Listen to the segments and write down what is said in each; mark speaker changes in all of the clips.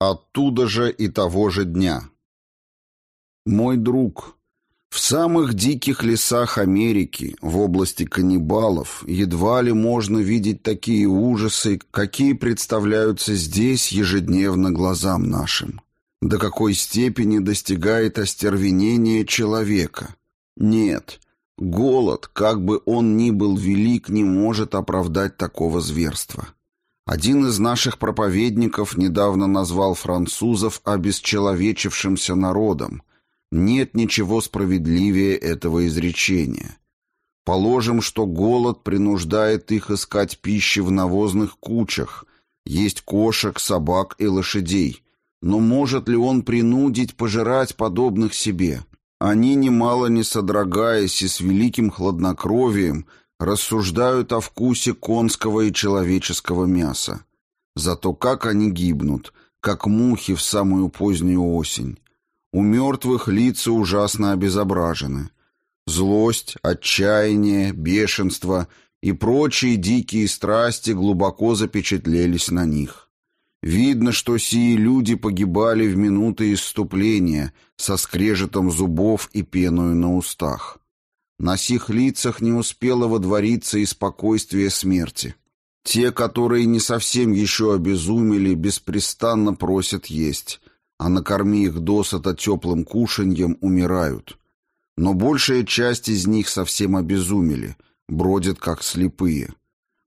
Speaker 1: Оттуда же и того же дня. Мой друг, в самых диких лесах Америки, в области каннибалов, едва ли можно видеть такие ужасы, какие представляются здесь ежедневно глазам нашим. До какой степени достигает остервенение человека? Нет, голод, как бы он ни был велик, не может оправдать такого зверства. Один из наших проповедников недавно назвал французов обесчеловечившимся народом, нет ничего справедливее этого изречения. Положим, что голод принуждает их искать пищи в навозных кучах, есть кошек, собак и лошадей. Но может ли он принудить пожирать подобных себе? Они, немало не содрогаясь и с великим хладнокровием, рассуждают о вкусе конского и человеческого мяса. Зато как они гибнут, как мухи в самую позднюю осень. У мертвых лица ужасно обезображены. Злость, отчаяние, бешенство и прочие дикие страсти глубоко запечатлелись на них. Видно, что сии люди погибали в минуты исступления со скрежетом зубов и пеною на устах. На сих лицах не успело водвориться и спокойствие смерти. Те, которые не совсем еще обезумели, беспрестанно просят есть, а накорми их досыта теплым кушаньем, умирают. Но большая часть из них совсем обезумели, бродят как слепые.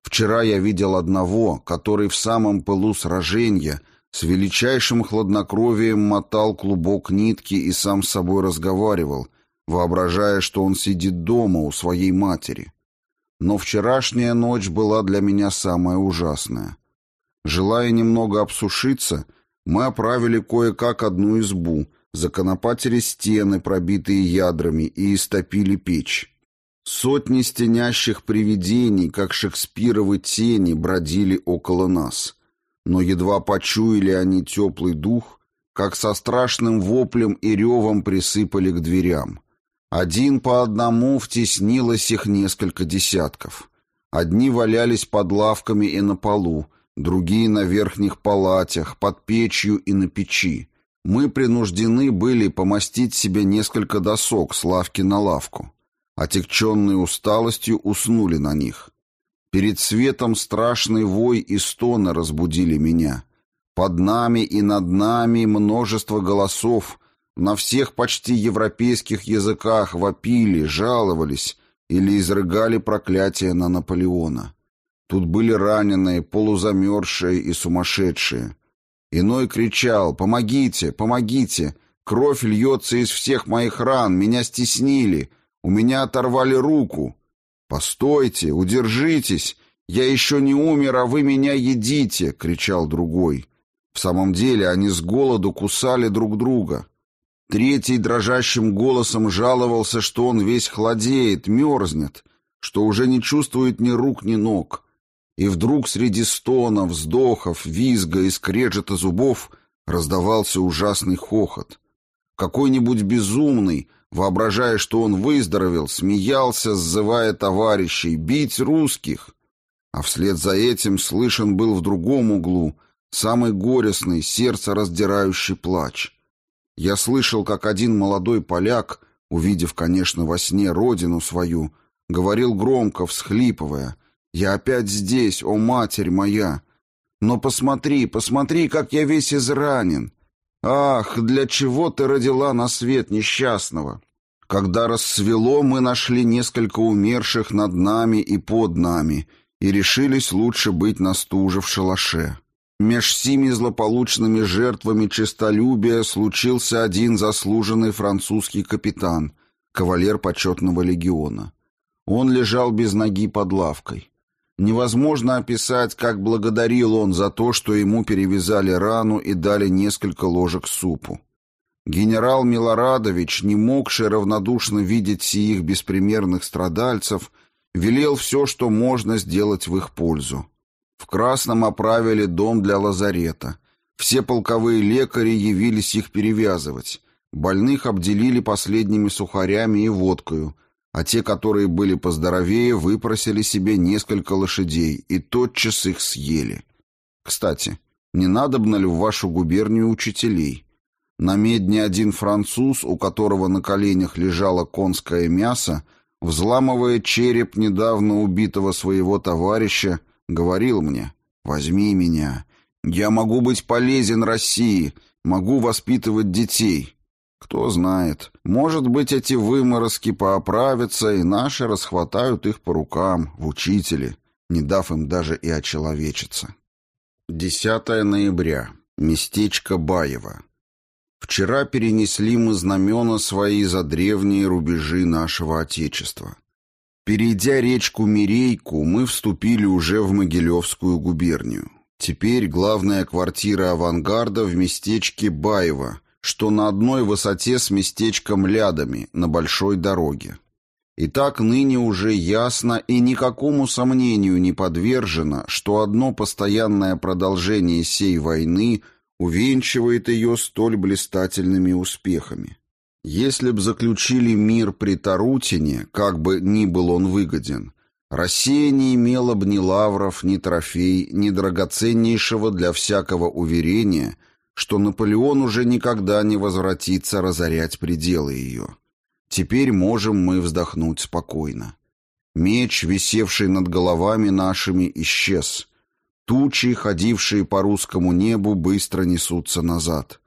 Speaker 1: Вчера я видел одного, который в самом пылу сражения с величайшим хладнокровием мотал клубок нитки и сам с собой разговаривал, воображая, что он сидит дома у своей матери. Но вчерашняя ночь была для меня самая ужасная. Желая немного обсушиться, мы оправили кое-как одну избу, законопатили стены, пробитые ядрами, и истопили печь. Сотни стенящих привидений, как шекспировы тени, бродили около нас. Но едва почуяли они теплый дух, как со страшным воплем и ревом присыпали к дверям. Один по одному втеснилось их несколько десятков. Одни валялись под лавками и на полу, другие на верхних палатях, под печью и на печи. Мы принуждены были помостить себе несколько досок с лавки на лавку. Отягченные усталостью уснули на них. Перед светом страшный вой и стоны разбудили меня. Под нами и над нами множество голосов на всех почти европейских языках вопили, жаловались или изрыгали проклятия на Наполеона. Тут были раненые, полузамерзшие и сумасшедшие. Иной кричал «Помогите! Помогите! Кровь льется из всех моих ран! Меня стеснили! У меня оторвали руку!» «Постойте! Удержитесь! Я еще не умер, а вы меня едите!» — кричал другой. В самом деле они с голоду кусали друг друга. Третий дрожащим голосом жаловался, что он весь хладеет, мерзнет, что уже не чувствует ни рук, ни ног. И вдруг среди стонов, вздохов, визга и скрежета зубов раздавался ужасный хохот. Какой-нибудь безумный, воображая, что он выздоровел, смеялся, сзывая товарищей «бить русских!» А вслед за этим слышен был в другом углу самый горестный, сердце раздирающий плач. Я слышал, как один молодой поляк, увидев, конечно, во сне родину свою, говорил громко, всхлипывая я опять здесь, о матерь моя! Но посмотри, посмотри, как я весь изранен! Ах, для чего ты родила на свет несчастного? Когда рассвело, мы нашли несколько умерших над нами и под нами и решились лучше быть на стуже в шалаше. Меж сими злополучными жертвами честолюбия случился один заслуженный французский капитан, кавалер почетного легиона. Он лежал без ноги под лавкой. Невозможно описать, как благодарил он за то, что ему перевязали рану и дали несколько ложек супу. Генерал Милорадович, не могший равнодушно видеть сиих беспримерных страдальцев, велел все, что можно сделать в их пользу. В Красном оправили дом для лазарета. Все полковые лекари явились их перевязывать. Больных обделили последними сухарями и водкою, а те, которые были поздоровее, выпросили себе несколько лошадей и тотчас их съели. Кстати, Не надобно ли в вашу губернию учителей? На медне один француз, у которого на коленях лежало конское мясо, взламывая череп недавно убитого своего товарища, говорил мне «Возьми меня, я могу быть полезен России, могу воспитывать детей». Кто знает, может быть, эти выморозки пооправятся, и наши расхватают их по рукам в учителе, не дав им даже и очеловечиться. 10 ноября. Местечко Баево. Вчера перенесли мы знамена свои за древние рубежи нашего Отечества. Перейдя речку Мирейку, мы вступили уже в Могилевскую губернию. Теперь главная квартира авангарда в местечке Баево, что на одной высоте с местечком Лядами, на большой дороге. И так ныне уже ясно и никакому сомнению не подвержено, что одно постоянное продолжение сей войны увенчивает ее столь блистательными успехами. Если б заключили мир при Тарутине, как бы ни был он выгоден, Россия не имела бы ни лавров, ни трофей, ни драгоценнейшего для всякого уверения, что Наполеон уже никогда не возвратится разорять пределы ее. Теперь можем мы вздохнуть спокойно. Меч, висевший над головами нашими, исчез. Тучи, ходившие по русскому небу, быстро несутся назад.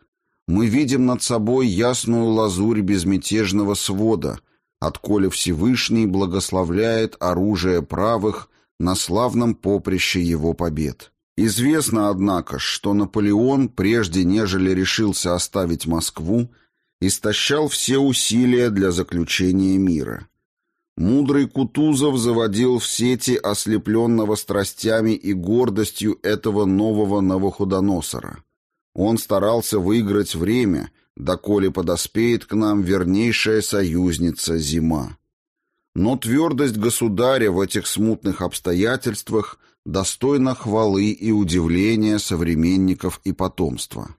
Speaker 1: Мы видим над собой ясную лазурь безмятежного свода, отколе Всевышний благословляет оружие правых на славном поприще его побед. Известно, однако, что Наполеон, прежде нежели решился оставить Москву, истощал все усилия для заключения мира. Мудрый Кутузов заводил в сети ослепленного страстями и гордостью этого нового Новоходоносора. Он старался выиграть время, доколе подоспеет к нам вернейшая союзница зима. Но твердость государя в этих смутных обстоятельствах достойна хвалы и удивления современников и потомства.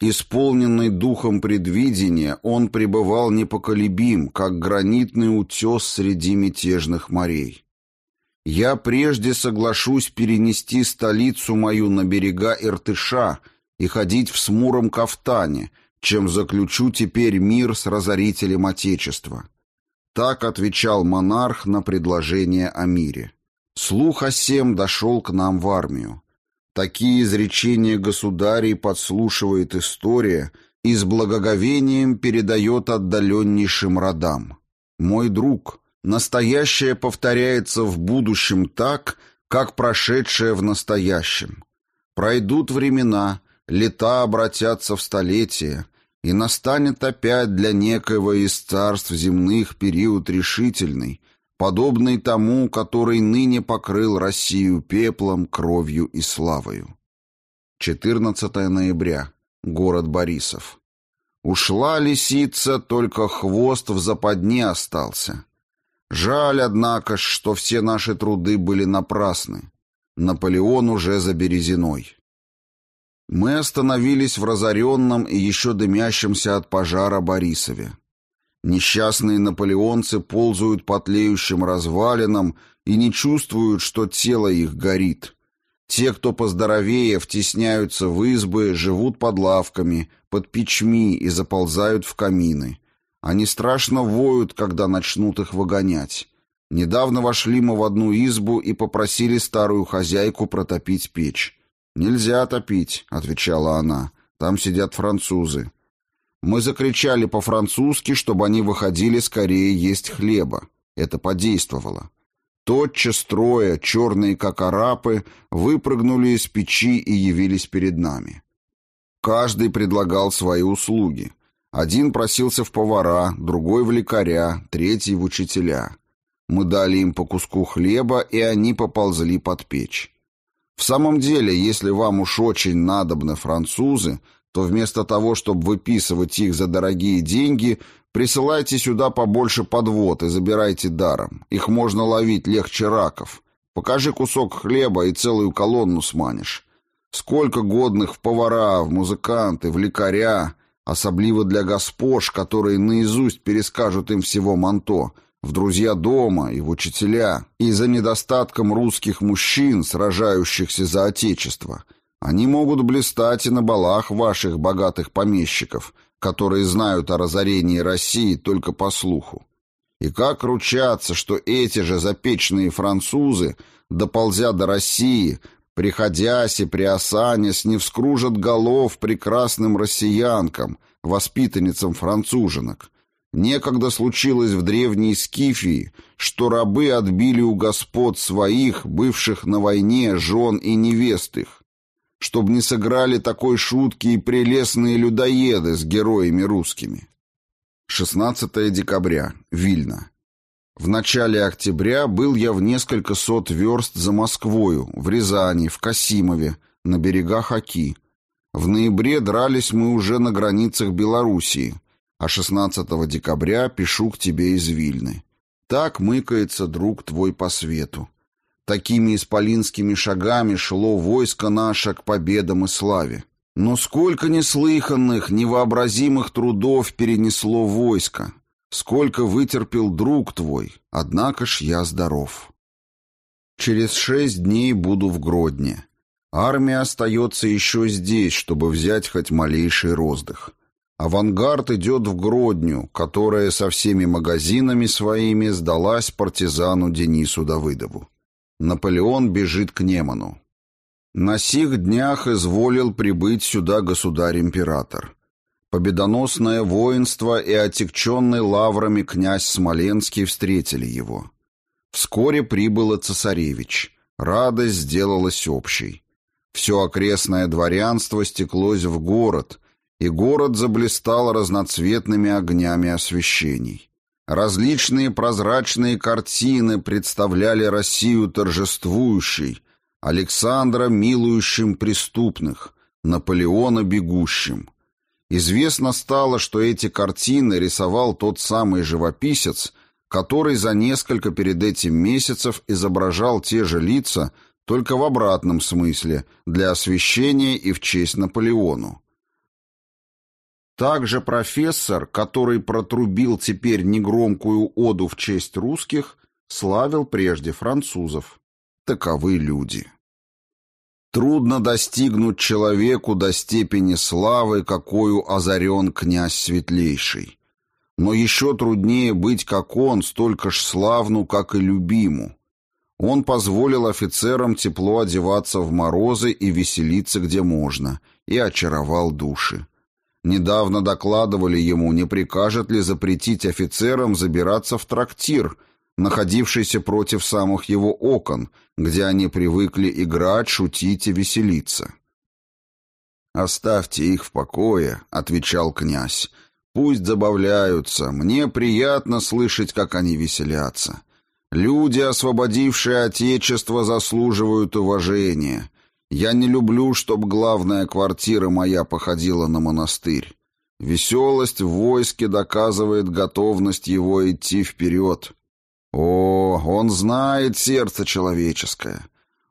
Speaker 1: Исполненный духом предвидения, он пребывал непоколебим, как гранитный утес среди мятежных морей. «Я прежде соглашусь перенести столицу мою на берега Иртыша и ходить в смуром кафтане, чем заключу теперь мир с разорителем Отечества». Так отвечал монарх на предложение о мире. Слух о сем дошел к нам в армию. Такие изречения государей подслушивает история и с благоговением передает отдаленнейшим родам. Мой друг, настоящее повторяется в будущем так, как прошедшее в настоящем. Пройдут времена, лета обратятся в столетия, и настанет опять для некоего из царств земных период решительный, подобный тому, который ныне покрыл Россию пеплом, кровью и славою. 14 ноября. Город Борисов. Ушла лисица, только хвост в западне остался. Жаль, однако, что все наши труды были напрасны. Наполеон уже за Березиной. Мы остановились в разоренном и еще дымящемся от пожара Борисове. Несчастные наполеонцы ползают по тлеющим развалинам и не чувствуют, что тело их горит. Те, кто поздоровее, втесняются в избы, живут под лавками, под печми и заползают в камины. Они страшно воют, когда начнут их выгонять. Недавно вошли мы в одну избу и попросили старую хозяйку протопить печь. «Нельзя топить», — отвечала она, — «там сидят французы». Мы закричали по-французски, чтобы они выходили скорее есть хлеба. Это подействовало. Тотчас трое, черные как арапы, выпрыгнули из печи и явились перед нами. Каждый предлагал свои услуги. Один просился в повара, другой в лекаря, третий в учителя. Мы дали им по куску хлеба, и они поползли под печь. В самом деле, если вам уж очень надобны французы, то вместо того, чтобы выписывать их за дорогие деньги, присылайте сюда побольше подвод и забирайте даром. Их можно ловить легче раков. Покажи кусок хлеба и целую колонну сманишь. Сколько годных в повара, в музыканты, в лекаря, особливо для госпож, которые наизусть перескажут им всего манто, в друзья дома и в учителя. И за недостатком русских мужчин, сражающихся за отечество – Они могут блистать и на балах ваших богатых помещиков, которые знают о разорении России только по слуху. И как ручаться, что эти же запечные французы, доползя до России, приходясь и приосанясь, не вскружат голов прекрасным россиянкам, воспитанницам француженок. Некогда случилось в древней Скифии, что рабы отбили у господ своих, бывших на войне, жен и невест их, чтобы не сыграли такой шутки и прелестные людоеды с героями русскими. 16 декабря. Вильна. В начале октября был я в несколько сот верст за Москвою, в Рязани, в Касимове, на берегах Оки. В ноябре дрались мы уже на границах Белоруссии, а 16 декабря пишу к тебе из Вильны. Так мыкается друг твой по свету. Такими исполинскими шагами шло войско наше к победам и славе. Но сколько неслыханных, невообразимых трудов перенесло войско, сколько вытерпел друг твой, однако ж я здоров. Через шесть дней буду в Гродне. Армия остается еще здесь, чтобы взять хоть малейший роздых. Авангард идет в Гродню, которая со всеми магазинами своими сдалась партизану Денису Давыдову. Наполеон бежит к Неману. На сих днях изволил прибыть сюда государь-император. Победоносное воинство и отягченный лаврами князь Смоленский встретили его. Вскоре прибыл цесаревич. Радость сделалась общей. Все окрестное дворянство стеклось в город, и город заблистал разноцветными огнями освещений. Различные прозрачные картины представляли Россию торжествующей, Александра милующим преступных, Наполеона бегущим. Известно стало, что эти картины рисовал тот самый живописец, который за несколько перед этим месяцев изображал те же лица, только в обратном смысле, для освещения и в честь Наполеону. Также профессор, который протрубил теперь негромкую оду в честь русских, славил прежде французов. Таковы люди. Трудно достигнуть человеку до степени славы, какую озарен князь Светлейший. Но еще труднее быть, как он, столько ж славну, как и любиму. Он позволил офицерам тепло одеваться в морозы и веселиться где можно, и очаровал души. Недавно докладывали ему, не прикажет ли запретить офицерам забираться в трактир – находившийся против самых его окон, где они привыкли играть, шутить и веселиться. «Оставьте их в покое», — отвечал князь. «Пусть забавляются. Мне приятно слышать, как они веселятся. Люди, освободившие Отечество, заслуживают уважения. Я не люблю, чтобы главная квартира моя походила на монастырь. Веселость в войске доказывает готовность его идти вперед. О, он знает сердце человеческое.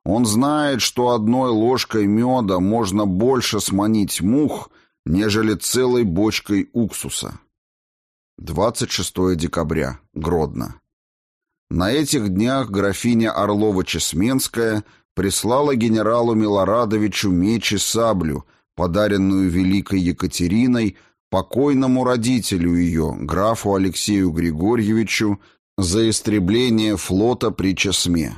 Speaker 1: Он знает, что одной ложкой меда можно больше сманить мух, нежели целой бочкой уксуса. 26 декабря. Гродно. На этих днях графиня Орлова-Чесменская прислала генералу Милорадовичу меч и саблю, подаренную великой Екатериной покойному родителю ее, графу Алексею Григорьевичу, за истребление флота при Чесме.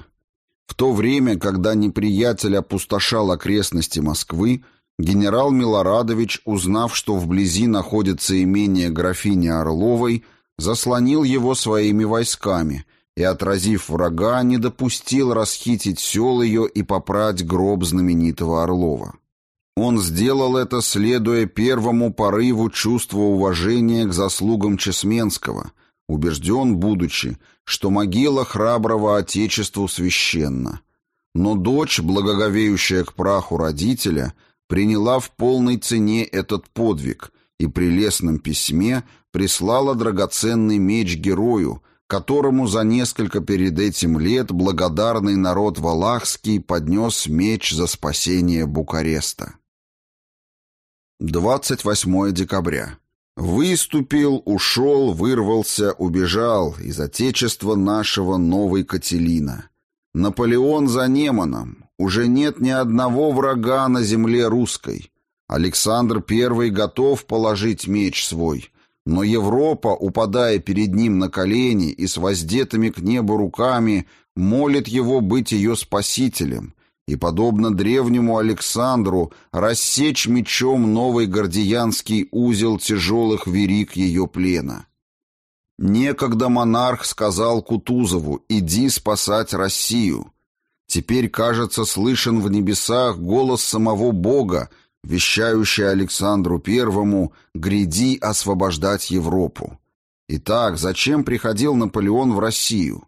Speaker 1: В то время, когда неприятель опустошал окрестности Москвы, генерал Милорадович, узнав, что вблизи находится имение графини Орловой, заслонил его своими войсками и, отразив врага, не допустил расхитить сел ее и попрать гроб знаменитого Орлова. Он сделал это, следуя первому порыву чувства уважения к заслугам Чесменского – убежден, будучи, что могила храброго Отечеству священна. Но дочь, благоговеющая к праху родителя, приняла в полной цене этот подвиг и при лесном письме прислала драгоценный меч герою, которому за несколько перед этим лет благодарный народ Валахский поднес меч за спасение Букареста. 28 декабря. Выступил, ушел, вырвался, убежал из отечества нашего новой Кателина. Наполеон за Неманом. уже нет ни одного врага на земле русской. Александр I готов положить меч свой, но Европа, упадая перед ним на колени и с воздетыми к небу руками, молит его быть ее спасителем и, подобно древнему Александру, рассечь мечом новый гордиянский узел тяжелых верик ее плена. Некогда монарх сказал Кутузову «иди спасать Россию». Теперь, кажется, слышен в небесах голос самого Бога, вещающий Александру Первому «Гряди освобождать Европу». Итак, зачем приходил Наполеон в Россию?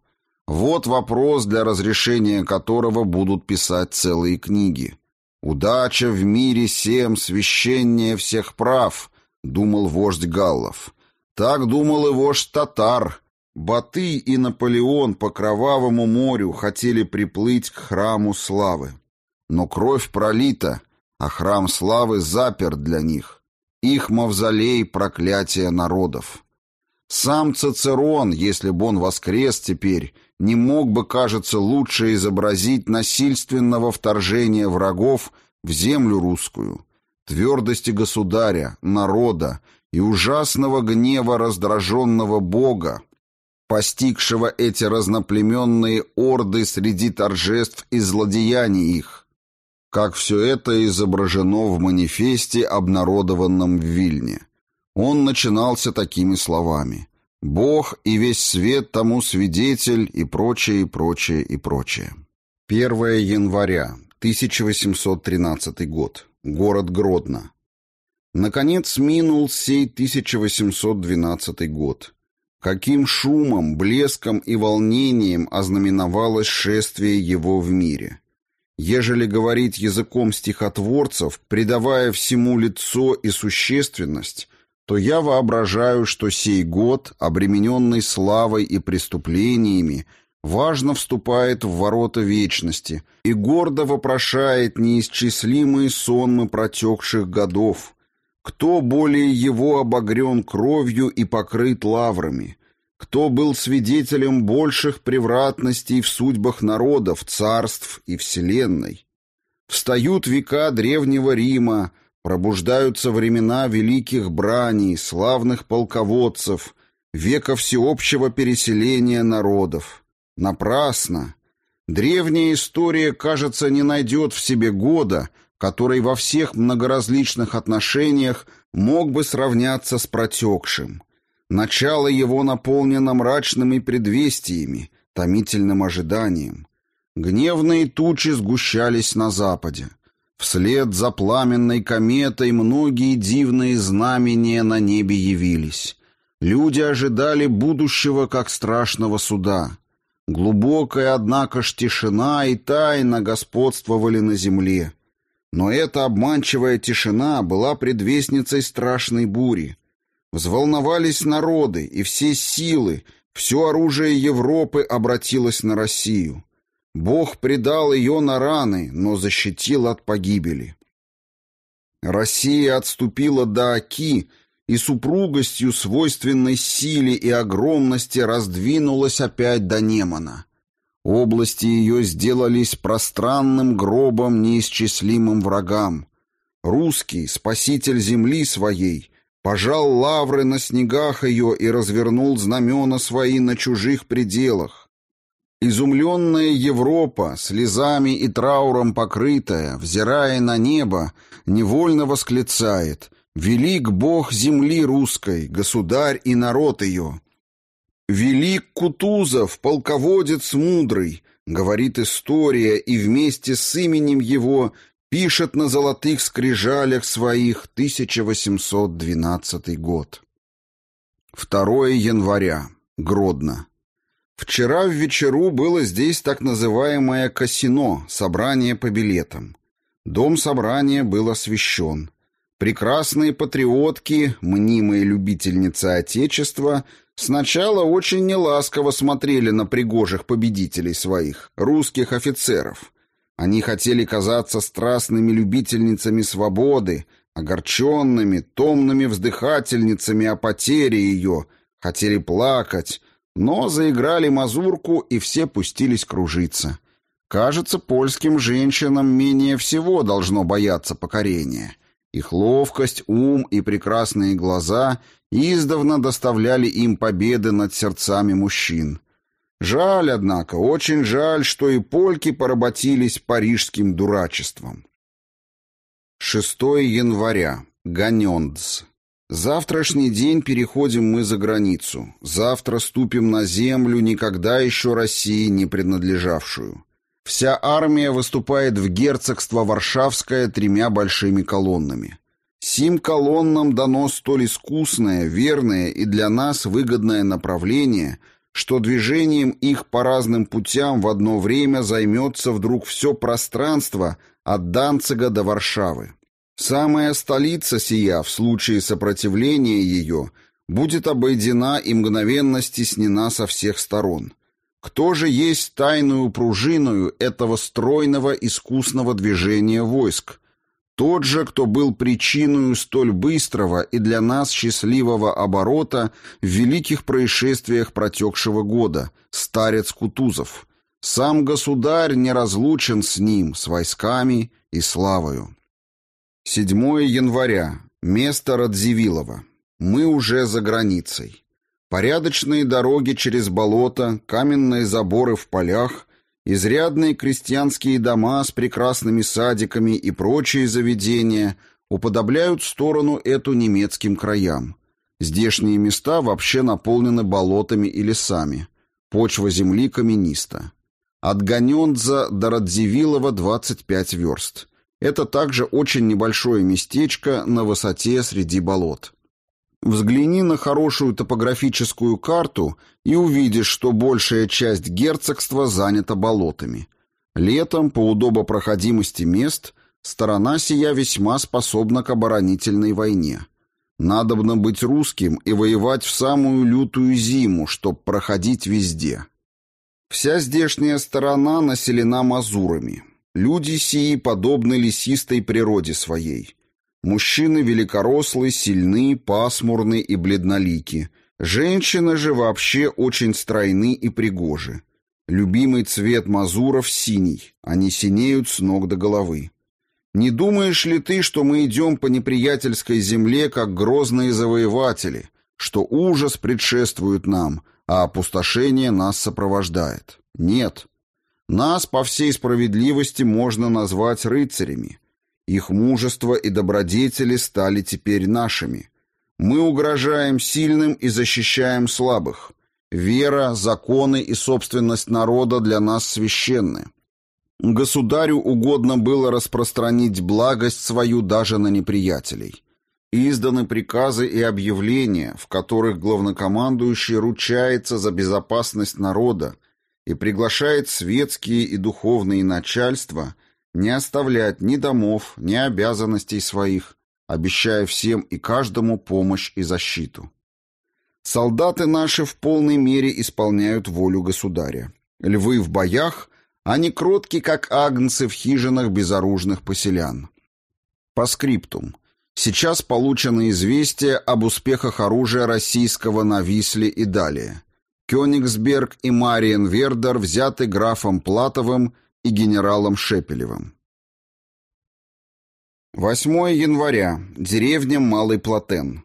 Speaker 1: Вот вопрос, для разрешения которого будут писать целые книги. «Удача в мире всем, священнее всех прав», — думал вождь Галлов. Так думал и вождь татар. Баты и Наполеон по Кровавому морю хотели приплыть к храму славы. Но кровь пролита, а храм славы заперт для них. Их мавзолей — проклятие народов. Сам Цицерон, если бы он воскрес теперь, не мог бы, кажется, лучше изобразить насильственного вторжения врагов в землю русскую, твердости государя, народа и ужасного гнева раздраженного Бога, постигшего эти разноплеменные орды среди торжеств и злодеяний их, как все это изображено в манифесте, обнародованном в Вильне. Он начинался такими словами «Бог и весь свет тому свидетель» и прочее, и прочее, и прочее. 1 января, 1813 год. Город Гродно. Наконец минул сей 1812 год. Каким шумом, блеском и волнением ознаменовалось шествие его в мире. Ежели говорить языком стихотворцев, придавая всему лицо и существенность, то я воображаю, что сей год, обремененный славой и преступлениями, важно вступает в ворота вечности и гордо вопрошает неисчислимые сонмы протекших годов. Кто более его обогрен кровью и покрыт лаврами? Кто был свидетелем больших превратностей в судьбах народов, царств и вселенной. Встают века древнего Рима, пробуждаются времена великих браней, славных полководцев, века всеобщего переселения народов. Напрасно. Древняя история, кажется, не найдет в себе года, который во всех многоразличных отношениях мог бы сравняться с протекшим. Начало его наполнено мрачными предвестиями, томительным ожиданием. Гневные тучи сгущались на западе. Вслед за пламенной кометой многие дивные знамения на небе явились. Люди ожидали будущего как страшного суда. Глубокая, однако ж, тишина и тайна господствовали на земле. Но эта обманчивая тишина была предвестницей страшной бури. Взволновались народы, и все силы, все оружие Европы обратилось на Россию. Бог предал ее на раны, но защитил от погибели. Россия отступила до Оки и супругостью свойственной силе и огромности раздвинулась опять до Немана. Области ее сделались пространным гробом неисчислимым врагам. Русский, спаситель земли своей, пожал лавры на снегах ее и развернул знамена свои на чужих пределах. Изумленная Европа, слезами и трауром покрытая, взирая на небо, невольно восклицает «Велик Бог земли русской, государь и народ ее!» «Велик Кутузов, полководец мудрый», — говорит история, и вместе с именем его Пишет на золотых скрижалях своих 1812 год. 2 января. Гродно. Вчера в вечеру было здесь так называемое касино, собрание по билетам. Дом собрания был освещен. Прекрасные патриотки, мнимые любительницы Отечества, сначала очень неласково смотрели на пригожих победителей своих, русских офицеров, они хотели казаться страстными любительницами свободы, огорченными, томными вздыхательницами о потере ее, хотели плакать, но заиграли мазурку, и все пустились кружиться. Кажется, польским женщинам менее всего должно бояться покорения. Их ловкость, ум и прекрасные глаза издавна доставляли им победы над сердцами мужчин. Жаль, однако, очень жаль, что и польки поработились парижским дурачеством. 6 января. Ганендз. Завтрашний день переходим мы за границу. Завтра ступим на землю, никогда еще России не принадлежавшую. Вся армия выступает в герцогство Варшавское тремя большими колоннами. Сим колоннам дано столь искусное, верное и для нас выгодное направление, что движением их по разным путям в одно время займется вдруг все пространство от Данцига до Варшавы. Самая столица сия, в случае сопротивления ее, будет обойдена и мгновенно стеснена со всех сторон. Кто же есть тайную пружиною этого стройного искусного движения войск? Тот же, кто был причиной столь быстрого и для нас счастливого оборота в великих происшествиях протекшего года, старец Кутузов. Сам государь не разлучен с ним, с войсками и славою. 7 января. Место Радзивиллова. Мы уже за границей. Порядочные дороги через болото, каменные заборы в полях, изрядные крестьянские дома с прекрасными садиками и прочие заведения уподобляют сторону эту немецким краям. Здешние места вообще наполнены болотами и лесами. Почва земли камениста. От Ганендза до Радзивиллова 25 верст. Это также очень небольшое местечко на высоте среди болот. Взгляни на хорошую топографическую карту и увидишь, что большая часть герцогства занята болотами. Летом, по удобопроходимости мест, сторона сия весьма способна к оборонительной войне. Надобно быть русским и воевать в самую лютую зиму, чтоб проходить везде. Вся здешняя сторона населена мазурами. Люди сии подобны лесистой природе своей. Мужчины великорослые, сильны, пасмурны и бледнолики. Женщины же вообще очень стройны и пригожи. Любимый цвет мазуров синий, они синеют с ног до головы. Не думаешь ли ты, что мы идем по неприятельской земле, как грозные завоеватели, что ужас предшествует нам, а опустошение нас сопровождает? Нет. Нас по всей справедливости можно назвать рыцарями. Их мужество и добродетели стали теперь нашими. Мы угрожаем сильным и защищаем слабых. Вера, законы и собственность народа для нас священны. Государю угодно было распространить благость свою даже на неприятелей. Изданы приказы и объявления, в которых главнокомандующий ручается за безопасность народа и приглашает светские и духовные начальства – не оставлять ни домов, ни обязанностей своих, обещая всем и каждому помощь и защиту. Солдаты наши в полной мере исполняют волю государя. Львы в боях, они кротки, как агнцы в хижинах безоружных поселян. По скриптум. Сейчас получено известие об успехах оружия российского на Висле и далее. Кёнигсберг и Мариенвердер взяты графом Платовым и генералом Шепелевым. 8 января. Деревня Малый Платен.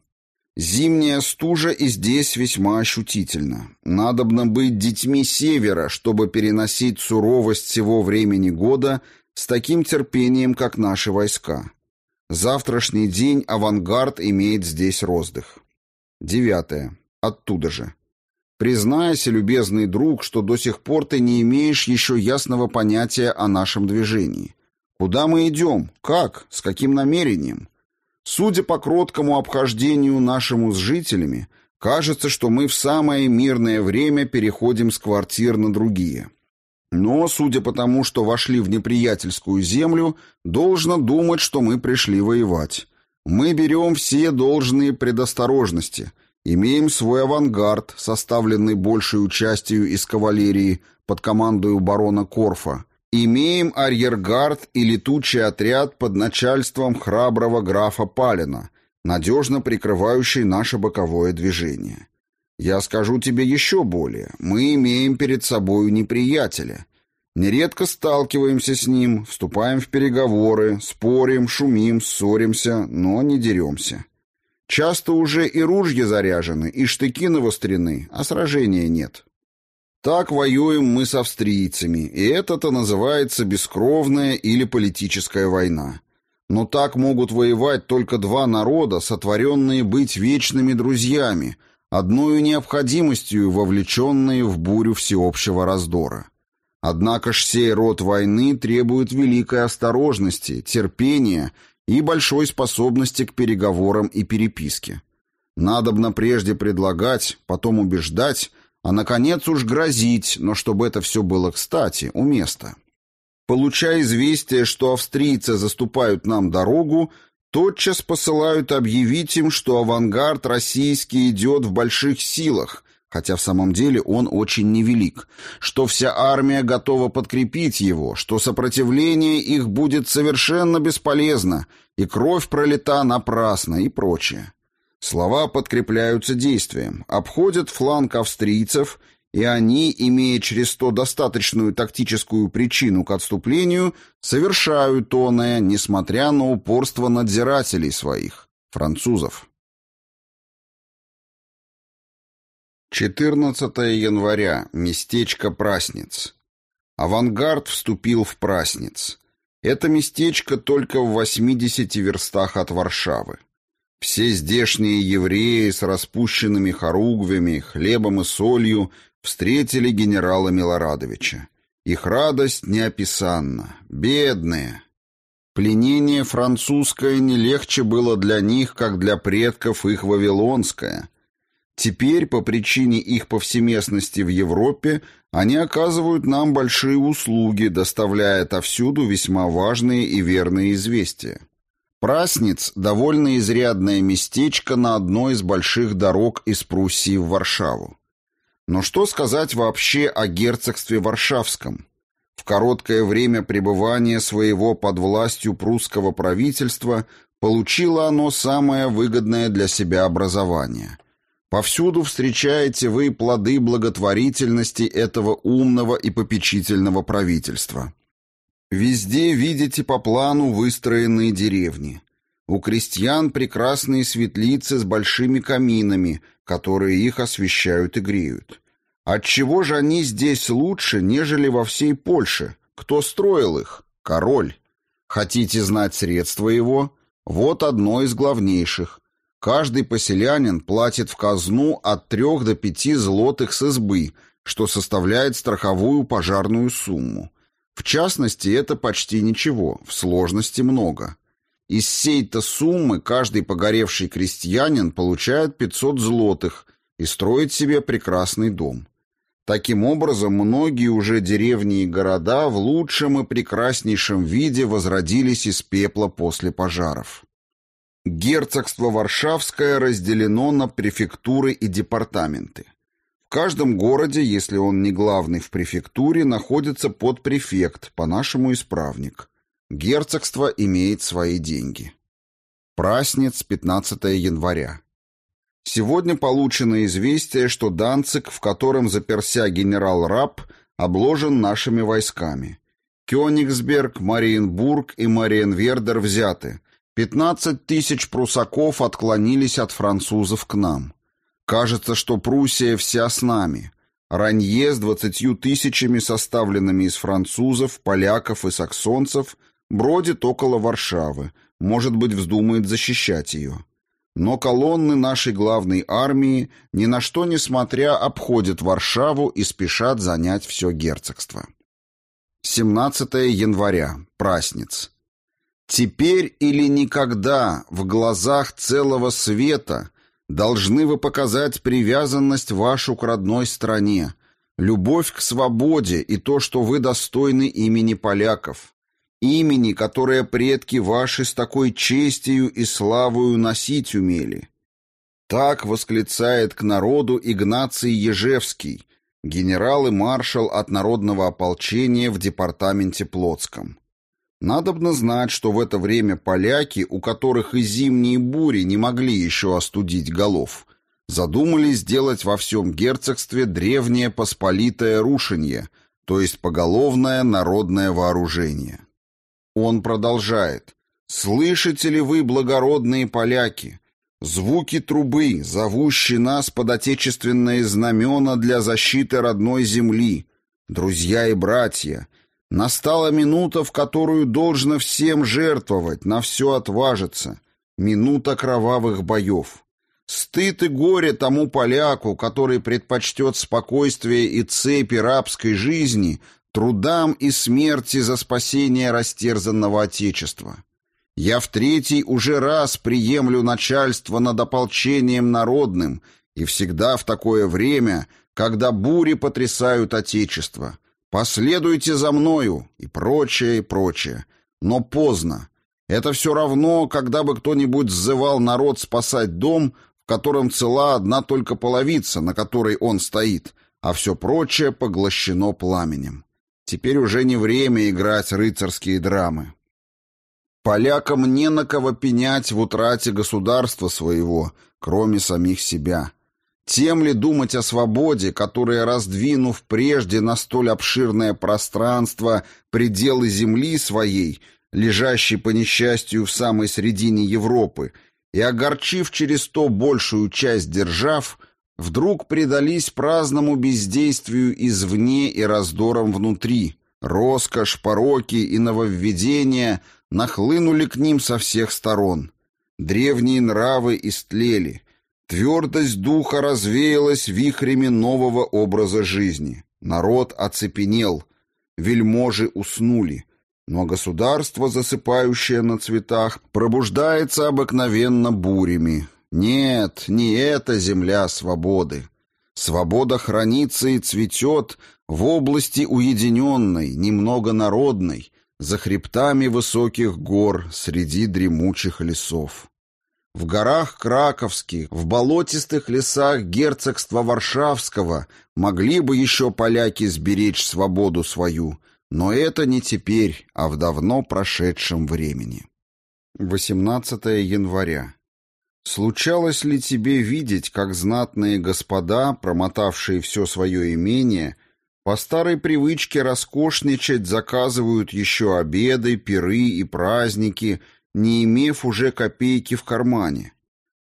Speaker 1: Зимняя стужа и здесь весьма ощутительна. Надобно быть детьми севера, чтобы переносить суровость всего времени года с таким терпением, как наши войска. Завтрашний день авангард имеет здесь роздых. Девятое. Оттуда же. Признайся, любезный друг, что до сих пор ты не имеешь еще ясного понятия о нашем движении. Куда мы идем? Как? С каким намерением? Судя по кроткому обхождению нашему с жителями, кажется, что мы в самое мирное время переходим с квартир на другие. Но, судя по тому, что вошли в неприятельскую землю, должно думать, что мы пришли воевать. Мы берем все должные предосторожности, Имеем свой авангард, составленный большей частью из кавалерии под командою барона Корфа. Имеем арьергард и летучий отряд под начальством храброго графа Палина, надежно прикрывающий наше боковое движение. Я скажу тебе еще более. Мы имеем перед собою неприятеля. Нередко сталкиваемся с ним, вступаем в переговоры, спорим, шумим, ссоримся, но не деремся. Часто уже и ружья заряжены, и штыки навострены, а сражения нет. Так воюем мы с австрийцами, и это-то называется бескровная или политическая война. Но так могут воевать только два народа, сотворенные быть вечными друзьями, одною необходимостью вовлеченные в бурю всеобщего раздора. Однако ж сей род войны требует великой осторожности, терпения и большой способности к переговорам и переписке. Надобно прежде предлагать, потом убеждать, а, наконец, уж грозить, но чтобы это все было кстати, у места. Получая известие, что австрийцы заступают нам дорогу, тотчас посылают объявить им, что авангард российский идет в больших силах, хотя в самом деле он очень невелик, что вся армия готова подкрепить его, что сопротивление их будет совершенно бесполезно, и кровь пролита напрасно и прочее. Слова подкрепляются действием, обходят фланг австрийцев, и они, имея через то достаточную тактическую причину к отступлению, совершают оное, несмотря на упорство надзирателей своих, французов. 14 января. Местечко Прасниц. Авангард вступил в Прасниц. Это местечко только в 80 верстах от Варшавы. Все здешние евреи с распущенными хоругвями, хлебом и солью встретили генерала Милорадовича. Их радость неописанна. Бедные. Пленение французское не легче было для них, как для предков их вавилонское. Теперь, по причине их повсеместности в Европе, они оказывают нам большие услуги, доставляя отовсюду весьма важные и верные известия. Прасниц – довольно изрядное местечко на одной из больших дорог из Пруссии в Варшаву. Но что сказать вообще о герцогстве Варшавском? В короткое время пребывания своего под властью прусского правительства получило оно самое выгодное для себя образование – Повсюду встречаете вы плоды благотворительности этого умного и попечительного правительства. Везде видите по плану выстроенные деревни. У крестьян прекрасные светлицы с большими каминами, которые их освещают и греют. Отчего же они здесь лучше, нежели во всей Польше? Кто строил их? Король. Хотите знать средства его? Вот одно из главнейших. Каждый поселянин платит в казну от трех до пяти злотых с избы, что составляет страховую пожарную сумму. В частности, это почти ничего, в сложности много. Из сей-то суммы каждый погоревший крестьянин получает 500 злотых и строит себе прекрасный дом. Таким образом, многие уже деревни и города в лучшем и прекраснейшем виде возродились из пепла после пожаров. Герцогство Варшавское разделено на префектуры и департаменты. В каждом городе, если он не главный в префектуре, находится подпрефект, по-нашему исправник. Герцогство имеет свои деньги. Праздниц, 15 января. Сегодня получено известие, что Данцик, в котором заперся генерал Раб, обложен нашими войсками. Кёнигсберг, Мариенбург и Мариенвердер взяты – Пятнадцать тысяч прусаков отклонились от французов к нам. Кажется, что Пруссия вся с нами. Ранье с двадцатью тысячами, составленными из французов, поляков и саксонцев, бродит около Варшавы, может быть, вздумает защищать ее. Но колонны нашей главной армии, ни на что не смотря, обходят Варшаву и спешат занять все герцогство. 17 января. Праздниц. Теперь или никогда в глазах целого света должны вы показать привязанность вашу к родной стране, любовь к свободе и то, что вы достойны имени поляков, имени, которое предки ваши с такой честью и славою носить умели. Так восклицает к народу Игнаций Ежевский, генерал и маршал от народного ополчения в департаменте Плотском. Надобно знать, что в это время поляки, у которых и зимние бури не могли еще остудить голов, задумали сделать во всем герцогстве древнее посполитое рушенье, то есть поголовное народное вооружение. Он продолжает. «Слышите ли вы, благородные поляки, звуки трубы, зовущие нас под отечественные знамена для защиты родной земли, друзья и братья, настала минута, в которую должно всем жертвовать, на все отважиться, минута кровавых боев». Стыд и горе тому поляку, который предпочтет спокойствие и цепи рабской жизни трудам и смерти за спасение растерзанного Отечества. Я в третий уже раз приемлю начальство над ополчением народным, и всегда в такое время, когда бури потрясают Отечество. Последуйте за мною, и прочее, и прочее. Но поздно. Это все равно, когда бы кто-нибудь сзывал народ спасать дом, в котором цела одна только половица, на которой он стоит, а все прочее поглощено пламенем. Теперь уже не время играть рыцарские драмы. Полякам не на кого пенять в утрате государства своего, кроме самих себя. Тем ли думать о свободе, которая, раздвинув прежде на столь обширное пространство пределы земли своей, лежащей по несчастью в самой середине Европы, и огорчив через то большую часть держав, вдруг предались праздному бездействию извне и раздорам внутри. Роскошь, пороки и нововведения нахлынули к ним со всех сторон. Древние нравы истлели. Твердость духа развеялась вихрями нового образа жизни. Народ оцепенел. Вельможи уснули. Но государство, засыпающее на цветах, пробуждается обыкновенно бурями. Нет, не эта земля свободы. Свобода хранится и цветет в области уединенной, немного народной, за хребтами высоких гор среди дремучих лесов. В горах Краковских, в болотистых лесах герцогства Варшавского могли бы еще поляки сберечь свободу свою, но это не теперь, а в давно прошедшем времени. 18 января. Случалось ли тебе видеть, как знатные господа, промотавшие все свое имение, по старой привычке роскошничать заказывают еще обеды, пиры и праздники, не имев уже копейки в кармане?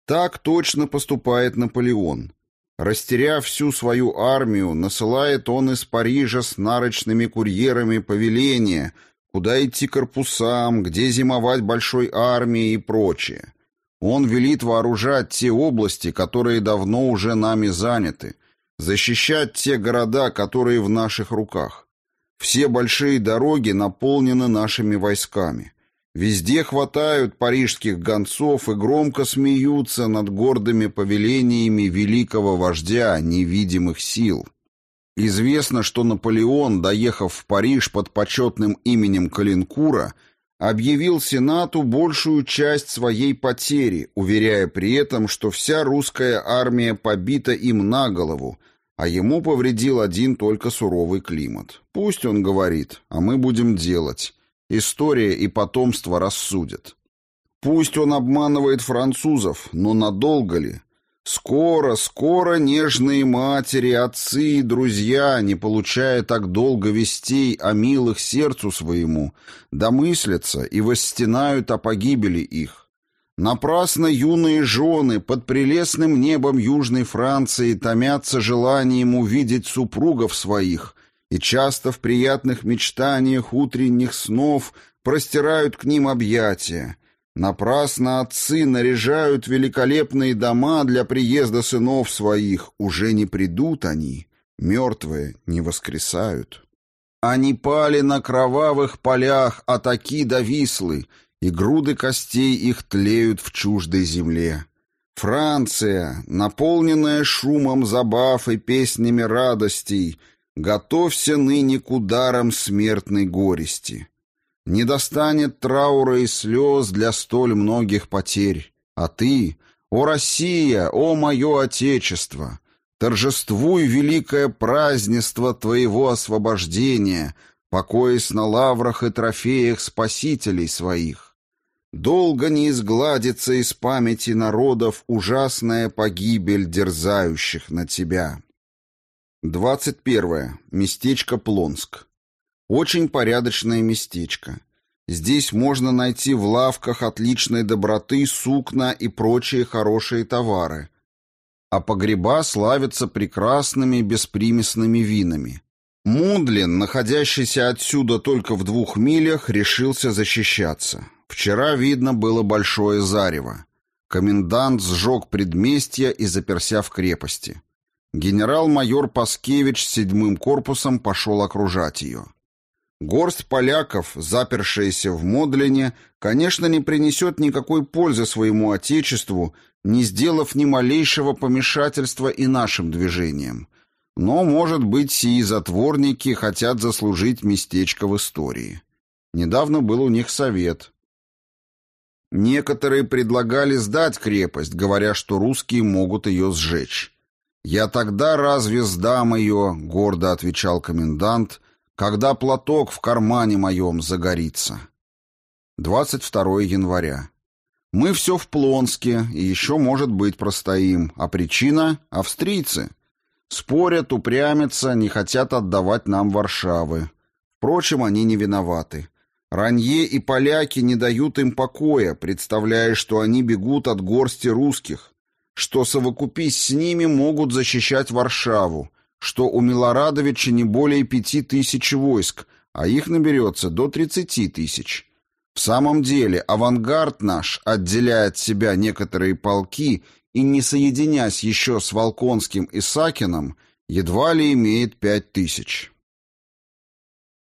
Speaker 1: Так точно поступает Наполеон. Растеряв всю свою армию, насылает он из Парижа с нарочными курьерами повеления, куда идти корпусам, где зимовать большой армией и прочее. Он велит вооружать те области, которые давно уже нами заняты, защищать те города, которые в наших руках. Все большие дороги наполнены нашими войсками. Везде хватают парижских гонцов и громко смеются над гордыми повелениями великого вождя невидимых сил. Известно, что Наполеон, доехав в Париж под почетным именем Калинкура, объявил Сенату большую часть своей потери, уверяя при этом, что вся русская армия побита им на голову, а ему повредил один только суровый климат. Пусть он говорит, а мы будем делать. История и потомство рассудят. Пусть он обманывает французов, но надолго ли? Скоро, скоро нежные матери, отцы и друзья, не получая так долго вестей о милых сердцу своему, домыслятся и восстенают о погибели их. Напрасно юные жены под прелестным небом Южной Франции томятся желанием увидеть супругов своих и часто в приятных мечтаниях утренних снов простирают к ним объятия, Напрасно отцы наряжают великолепные дома для приезда сынов своих. Уже не придут они, мертвые не воскресают. Они пали на кровавых полях атаки до Вислы, и груды костей их тлеют в чуждой земле. Франция, наполненная шумом забав и песнями радостей, готовься ныне к ударам смертной горести. Не достанет траура и слез для столь многих потерь. А ты, о Россия, о мое Отечество, торжествуй великое празднество твоего освобождения, покоясь на лаврах и трофеях спасителей своих. Долго не изгладится из памяти народов ужасная погибель дерзающих на тебя. 21. Местечко Плонск. Очень порядочное местечко. Здесь можно найти в лавках отличной доброты сукна и прочие хорошие товары. А погреба славятся прекрасными беспримесными винами. Мудлин, находящийся отсюда только в двух милях, решился защищаться. Вчера видно было большое зарево. Комендант сжег предместье и заперся в крепости. Генерал-майор Паскевич седьмым корпусом пошел окружать ее. Горсть поляков, запершаяся в Модлине, конечно, не принесет никакой пользы своему отечеству, не сделав ни малейшего помешательства и нашим движениям. Но, может быть, сии затворники хотят заслужить местечко в истории. Недавно был у них совет. Некоторые предлагали сдать крепость, говоря, что русские могут ее сжечь. «Я тогда разве сдам ее?» — гордо отвечал комендант, «когда платок в кармане моем загорится». 22 января. Мы все в Плонске, и еще, может быть, простоим. А причина — австрийцы. Спорят, упрямятся, не хотят отдавать нам Варшавы. Впрочем, они не виноваты. Ранье и поляки не дают им покоя, представляя, что они бегут от горсти русских, что, совокупись с ними, могут защищать Варшаву, что у Милорадовича не более пяти тысяч войск, а их наберется до тридцати тысяч. В самом деле, авангард наш, отделяя от себя некоторые полки и не соединясь еще с Волконским и Сакином, едва ли имеет пять тысяч.